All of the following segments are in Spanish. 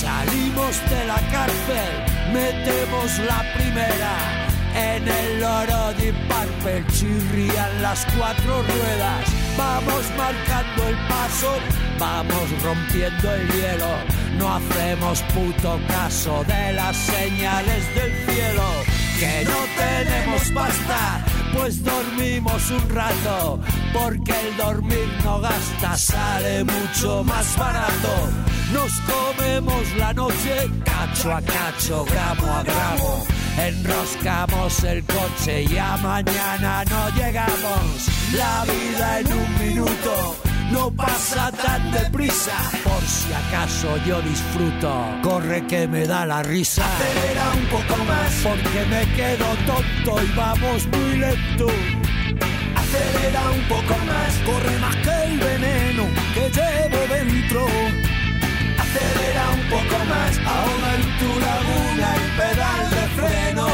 Salimos de la cárcel, metemos la primera. En el oro de Parpel chirrían las cuatro ruedas. Vamos marcando el paso, vamos rompiendo el hielo. No hacemos puto caso de las señales del cielo. Que no tenemos pasta, pues dormimos un rato. Porque el dormir no gasta, sale mucho más barato. Nos comemos la noche cacho a cacho, gramo a gramo. Enroscamos el coche y a mañana no llegamos. La vida en un minuto no pasa tan deprisa. Por si acaso yo disfruto, corre que me da la risa. Acelera un poco más, porque me quedo tonto y vamos muy lento. Acelera un poco más, corre más que el veneno que llevo dentro. Acelera un poco más, ahoga en tu laguna el pedal de freno.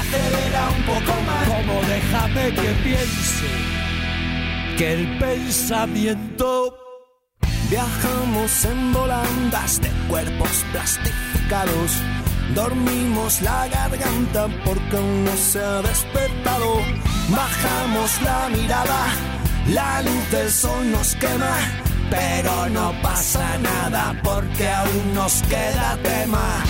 Acelera un poco más, como déjame que piense que el pensamiento Viajamos en volandas de cuerpos plastificados. Dormimos la garganta porque aún no se ha despertado. Bajamos la mirada, la luz del sol nos quema. Pero no pasa nada porque aún nos queda tema.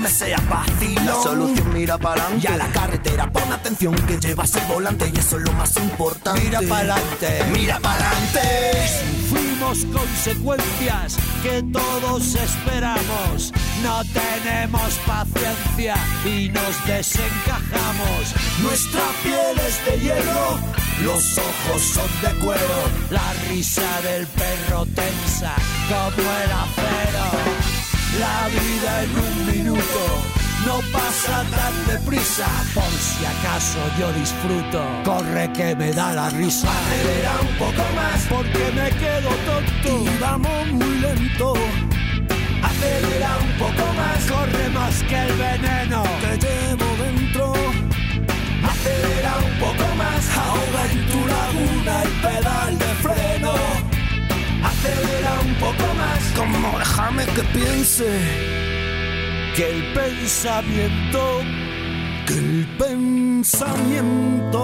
Me sea fácil. La solución mira para adelante. Y a la carretera pon atención que llevas el volante y eso es lo más importante. Mira para adelante. Mira para adelante. Sufrimos consecuencias que todos esperamos. No tenemos paciencia y nos desencajamos. Nuestra piel es de hielo, los ojos son de cuero. La risa del perro tensa como el acero. Un minuto no pasa tan deprisa. Por si acaso yo disfruto, corre que me da la risa. Acelera un poco más, porque me quedo tonto vamos muy lento. Acelera un poco más, corre más que el veneno que llevo dentro. Acelera un poco más, ahoga en tu laguna el pedal de freno acelera un poco más. Como déjame que piense que el pensamiento, que el pensamiento